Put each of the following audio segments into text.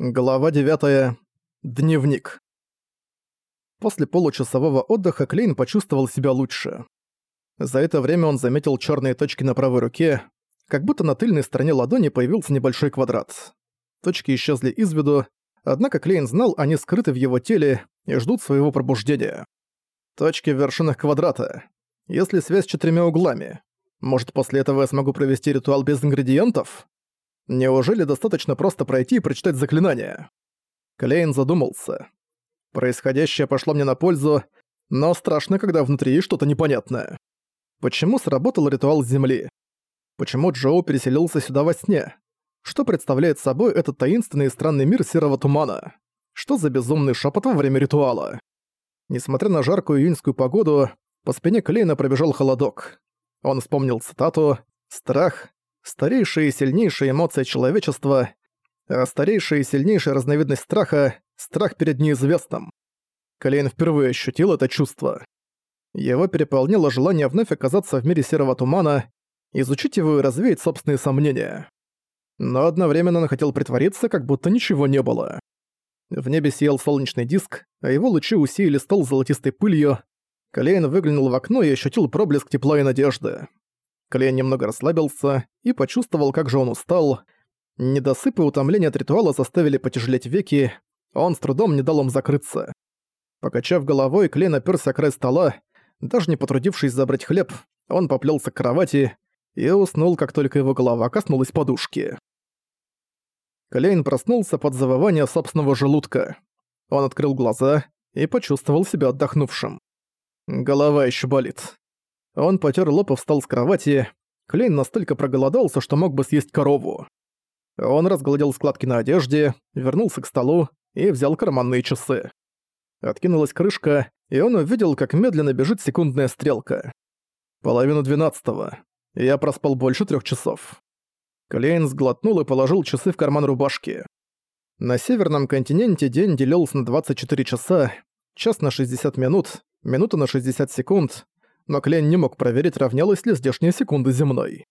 Глава 9. Дневник. После получасового отдыха Клейн почувствовал себя лучше. За это время он заметил черные точки на правой руке, как будто на тыльной стороне ладони появился небольшой квадрат. Точки исчезли из виду, однако Клейн знал, они скрыты в его теле и ждут своего пробуждения. Точки в вершинах квадрата. Если связь с четырьмя углами. Может, после этого я смогу провести ритуал без ингредиентов? Неужели достаточно просто пройти и прочитать заклинание? Клейн задумался. Происходящее пошло мне на пользу, но страшно, когда внутри что-то непонятное. Почему сработал ритуал Земли? Почему Джоу переселился сюда во сне? Что представляет собой этот таинственный и странный мир серого тумана? Что за безумный шепот во время ритуала? Несмотря на жаркую июньскую погоду, по спине Клейна пробежал холодок. Он вспомнил цитату «Страх старейшая и сильнейшая эмоция человечества, а старейшая и сильнейшая разновидность страха — страх перед неизвестным. Клейн впервые ощутил это чувство. Его переполнило желание вновь оказаться в мире серого тумана, изучить его и развеять собственные сомнения. Но одновременно он хотел притвориться, как будто ничего не было. В небе сиял солнечный диск, а его лучи усеяли стол золотистой пылью. Клейн выглянул в окно и ощутил проблеск тепла и надежды. Клейн немного расслабился и почувствовал, как же он устал. Недосып и утомление от ритуала заставили потяжелеть веки, он с трудом не дал им закрыться. Покачав головой, Клейн оперся край стола, даже не потрудившись забрать хлеб, он поплелся к кровати и уснул, как только его голова коснулась подушки. Клейн проснулся под завывание собственного желудка. Он открыл глаза и почувствовал себя отдохнувшим. Голова еще болит. Он потер лоб и встал с кровати. Клейн настолько проголодался, что мог бы съесть корову. Он разгладил складки на одежде, вернулся к столу и взял карманные часы. Откинулась крышка, и он увидел, как медленно бежит секундная стрелка. Половину двенадцатого. Я проспал больше трех часов. Клейн сглотнул и положил часы в карман рубашки. На северном континенте день делился на 24 часа, час на 60 минут, минута на 60 секунд, но Клейн не мог проверить, равнялась ли здешняя секунда земной.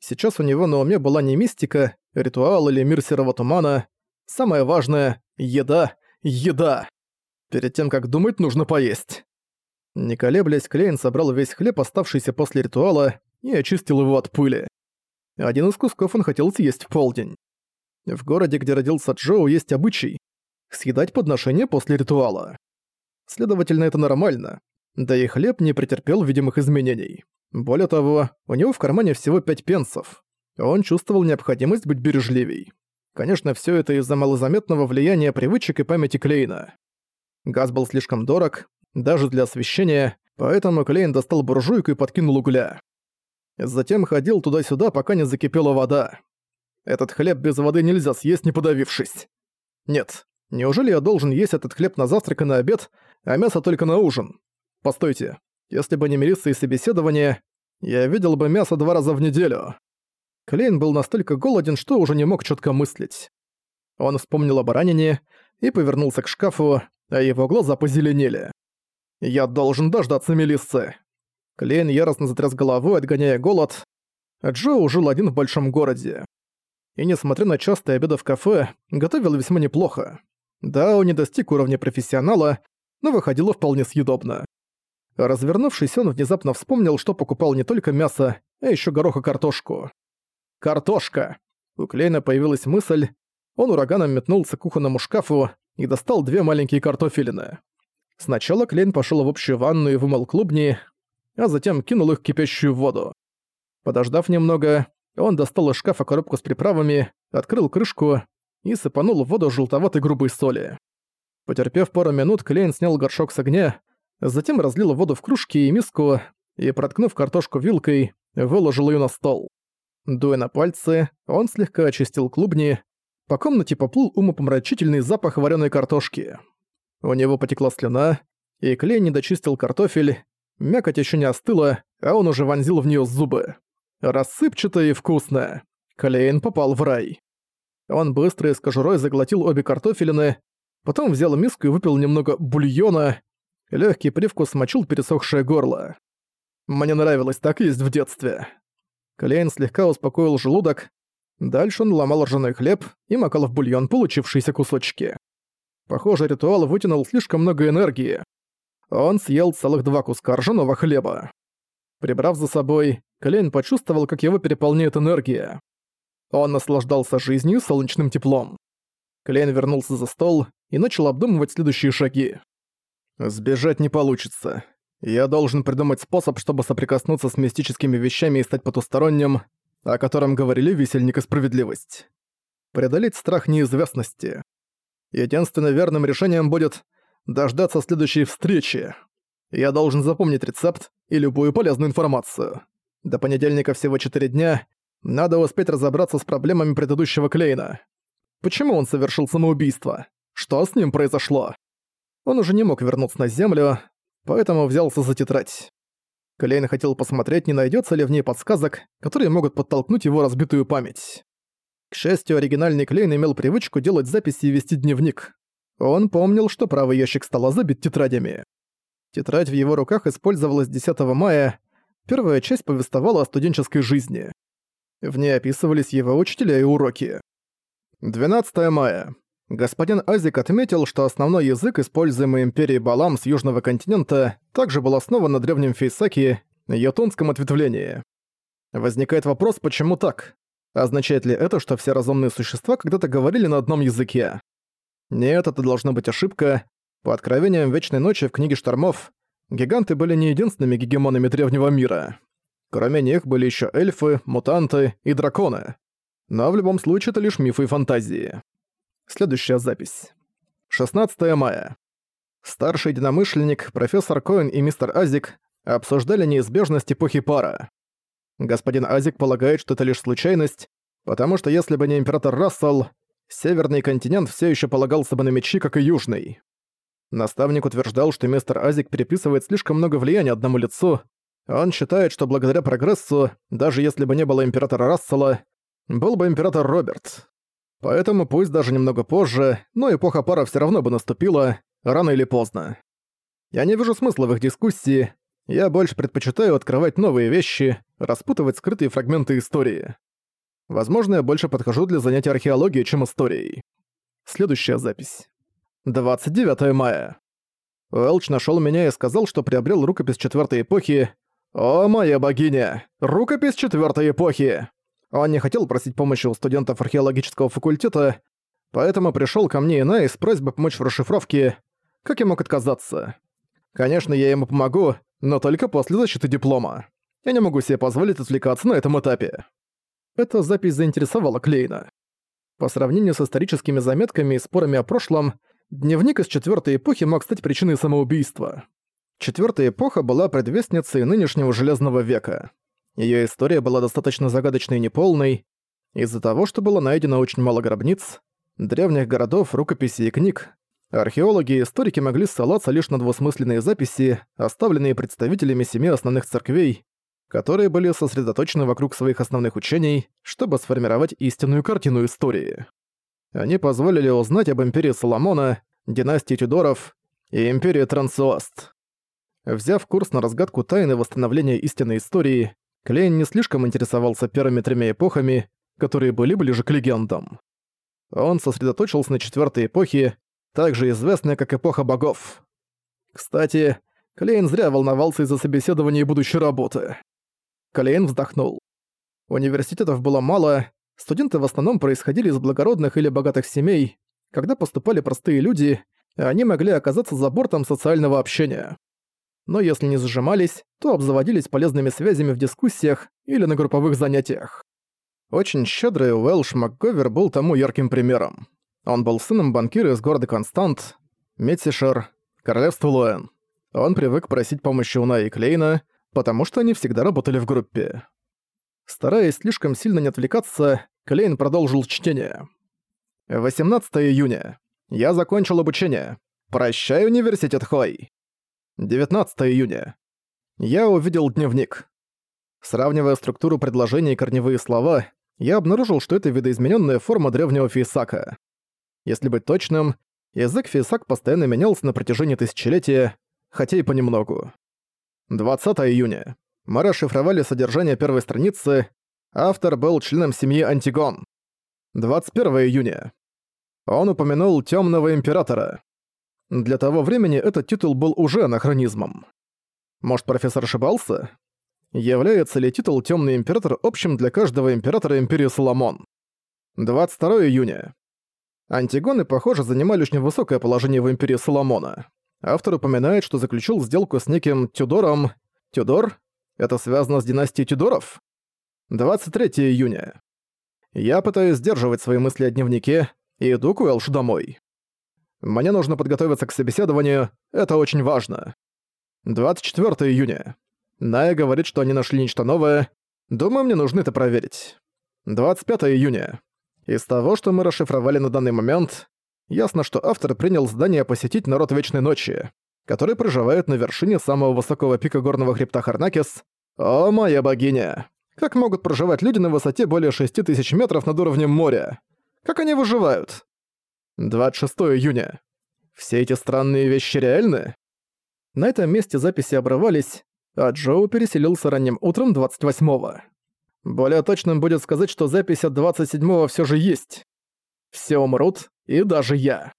Сейчас у него на уме была не мистика, ритуал или мир серого тумана. Самое важное — еда, еда. Перед тем, как думать, нужно поесть. Не колеблясь, Клейн собрал весь хлеб, оставшийся после ритуала, и очистил его от пыли. Один из кусков он хотел съесть в полдень. В городе, где родился Джоу, есть обычай — съедать подношение после ритуала. Следовательно, это нормально, да и хлеб не претерпел видимых изменений. Более того, у него в кармане всего пять пенсов. Он чувствовал необходимость быть бережливей. Конечно, все это из-за малозаметного влияния привычек и памяти Клейна. Газ был слишком дорог, даже для освещения, поэтому Клейн достал буржуйку и подкинул угля. Затем ходил туда-сюда, пока не закипела вода. Этот хлеб без воды нельзя съесть, не подавившись. Нет, неужели я должен есть этот хлеб на завтрак и на обед, а мясо только на ужин? Постойте, если бы не мирисы и собеседование, я видел бы мясо два раза в неделю. Клейн был настолько голоден, что уже не мог четко мыслить. Он вспомнил о баранине и повернулся к шкафу, а его глаза позеленели. «Я должен дождаться Мелиссы». Клейн яростно затряс головой, отгоняя голод. Джо жил один в большом городе. И несмотря на частые обеды в кафе, готовил весьма неплохо. Да, он не достиг уровня профессионала, но выходило вполне съедобно. Развернувшись, он внезапно вспомнил, что покупал не только мясо, а еще горох и картошку. «Картошка!» У Клейна появилась мысль. Он ураганом метнулся к кухонному шкафу и достал две маленькие картофелины. Сначала Клейн пошел в общую ванну и вымыл клубни, а затем кинул их в кипящую воду. Подождав немного, он достал из шкафа коробку с приправами, открыл крышку и сыпанул в воду желтоватой грубой соли. Потерпев пару минут, Клейн снял горшок с огня, затем разлил воду в кружки и миску и, проткнув картошку вилкой, выложил ее на стол. Дуя на пальцы, он слегка очистил клубни, по комнате поплыл умопомрачительный запах вареной картошки. У него потекла слюна, и Клей не дочистил картофель, мякоть еще не остыла, а он уже вонзил в нее зубы. Рассыпчатая и вкусная. Клейн попал в рай. Он быстро и с кожурой заглотил обе картофелины, потом взял миску и выпил немного бульона, Легкий привкус смочил пересохшее горло. Мне нравилось так есть в детстве. Клейн слегка успокоил желудок, Дальше он ломал ржаной хлеб и макал в бульон получившиеся кусочки. Похоже, ритуал вытянул слишком много энергии. Он съел целых два куска ржаного хлеба. Прибрав за собой, Клейн почувствовал, как его переполняет энергия. Он наслаждался жизнью солнечным теплом. Клейн вернулся за стол и начал обдумывать следующие шаги. «Сбежать не получится. Я должен придумать способ, чтобы соприкоснуться с мистическими вещами и стать потусторонним, о котором говорили весельник и справедливость. Преодолеть страх неизвестности. Единственным верным решением будет дождаться следующей встречи. Я должен запомнить рецепт и любую полезную информацию. До понедельника всего 4 дня. Надо успеть разобраться с проблемами предыдущего Клейна. Почему он совершил самоубийство? Что с ним произошло? Он уже не мог вернуться на Землю, поэтому взялся за тетрадь. Клейн хотел посмотреть, не найдется ли в ней подсказок, которые могут подтолкнуть его разбитую память. К счастью, оригинальный Клейн имел привычку делать записи и вести дневник. Он помнил, что правый ящик стола забит тетрадями. Тетрадь в его руках использовалась 10 мая. Первая часть повествовала о студенческой жизни. В ней описывались его учителя и уроки. 12 мая. Господин Азик отметил, что основной язык, используемый Империей Балам с Южного континента, также был основан на древнем Фейсаки, йотунском ответвлении. Возникает вопрос, почему так? Означает ли это, что все разумные существа когда-то говорили на одном языке? Нет, это должна быть ошибка. По откровениям Вечной Ночи в книге Штормов, гиганты были не единственными гегемонами древнего мира. Кроме них были еще эльфы, мутанты и драконы. Но в любом случае это лишь мифы и фантазии. Следующая запись. 16 мая. Старший единомышленник, профессор Коэн и мистер Азик обсуждали неизбежность эпохи пара. Господин Азик полагает, что это лишь случайность, потому что если бы не император Рассел, северный континент все еще полагался бы на мечи, как и южный. Наставник утверждал, что мистер Азик переписывает слишком много влияния одному лицу. Он считает, что благодаря прогрессу, даже если бы не было императора Рассела, был бы император Роберт. Поэтому пусть даже немного позже, но эпоха пара все равно бы наступила, рано или поздно. Я не вижу смысла в их дискуссии, я больше предпочитаю открывать новые вещи, распутывать скрытые фрагменты истории. Возможно, я больше подхожу для занятий археологией, чем историей. Следующая запись. 29 мая. Уэлч нашел меня и сказал, что приобрел рукопись четвертой эпохи. «О, моя богиня! Рукопись четвертой эпохи!» Он не хотел просить помощи у студентов археологического факультета, поэтому пришел ко мне Инай с просьбой помочь в расшифровке. Как я мог отказаться? Конечно, я ему помогу, но только после защиты диплома. Я не могу себе позволить отвлекаться на этом этапе. Эта запись заинтересовала Клейна. По сравнению с историческими заметками и спорами о прошлом, дневник из четвертой эпохи мог стать причиной самоубийства. Четвертая эпоха была предвестницей нынешнего Железного века. Её история была достаточно загадочной и неполной, из-за того, что было найдено очень мало гробниц, древних городов, рукописей и книг. Археологи и историки могли ссылаться лишь на двусмысленные записи, оставленные представителями семи основных церквей, которые были сосредоточены вокруг своих основных учений, чтобы сформировать истинную картину истории. Они позволили узнать об империи Соломона, династии Тюдоров и империи Трансуаст. Взяв курс на разгадку тайны восстановления истинной истории, Клейн не слишком интересовался первыми тремя эпохами, которые были ближе к легендам. Он сосредоточился на четвертой эпохе, также известной как эпоха богов. Кстати, Клейн зря волновался из-за собеседования и будущей работы. Клейн вздохнул. Университетов было мало, студенты в основном происходили из благородных или богатых семей, когда поступали простые люди, они могли оказаться за бортом социального общения но если не зажимались, то обзаводились полезными связями в дискуссиях или на групповых занятиях. Очень щедрый Уэлш МакГовер был тому ярким примером. Он был сыном банкира из города Констант, Метсишер, королевство Луэн. Он привык просить помощи у Най и Клейна, потому что они всегда работали в группе. Стараясь слишком сильно не отвлекаться, Клейн продолжил чтение. 18 июня. Я закончил обучение. Прощай, университет Хой. 19 июня. Я увидел дневник. Сравнивая структуру предложений и корневые слова, я обнаружил, что это видоизмененная форма древнего фейсака. Если быть точным, язык фейсак постоянно менялся на протяжении тысячелетия, хотя и понемногу. 20 июня. Мы расшифровали содержание первой страницы. Автор был членом семьи Антигон. 21 июня. Он упомянул Темного Императора. Для того времени этот титул был уже анахронизмом. Может, профессор ошибался? Является ли титул Темный Император общим для каждого императора Империи Соломон? 22 июня. Антигоны, похоже, занимали очень высокое положение в Империи Соломона. Автор упоминает, что заключил сделку с неким Тюдором. Тюдор? Это связано с династией Тюдоров? 23 июня. Я пытаюсь сдерживать свои мысли о дневнике и иду к Уэлшу домой. Мне нужно подготовиться к собеседованию, это очень важно. 24 июня. Ная говорит, что они нашли нечто новое. Думаю, мне нужно это проверить. 25 июня. Из того, что мы расшифровали на данный момент, ясно, что автор принял задание посетить народ Вечной Ночи, который проживает на вершине самого высокого пика горного хребта Харнакис. О, моя богиня! Как могут проживать люди на высоте более 6000 метров над уровнем моря? Как они выживают? 26 июня. Все эти странные вещи реальны? На этом месте записи обрывались, а Джоу переселился ранним утром 28-го. Более точным будет сказать, что запись от 27-го всё же есть. Все умрут, и даже я.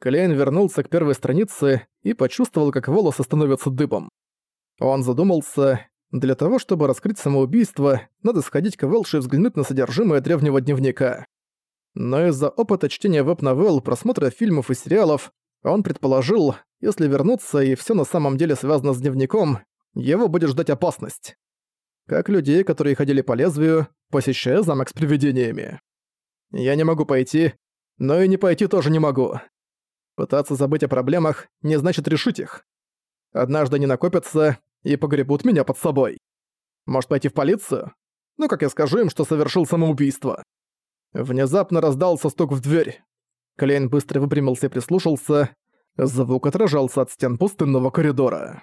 Клейн вернулся к первой странице и почувствовал, как волосы становятся дыбом. Он задумался, для того, чтобы раскрыть самоубийство, надо сходить к Велши и взглянуть на содержимое древнего дневника. Но из-за опыта чтения веб-новелл, просмотра фильмов и сериалов, он предположил, если вернуться и все на самом деле связано с дневником, его будет ждать опасность. Как людей, которые ходили по лезвию, посещая замок с привидениями. Я не могу пойти, но и не пойти тоже не могу. Пытаться забыть о проблемах не значит решить их. Однажды они накопятся и погребут меня под собой. Может пойти в полицию? Ну как я скажу им, что совершил самоубийство? Внезапно раздался стук в дверь. Клейн быстро выпрямился и прислушался. Звук отражался от стен пустынного коридора.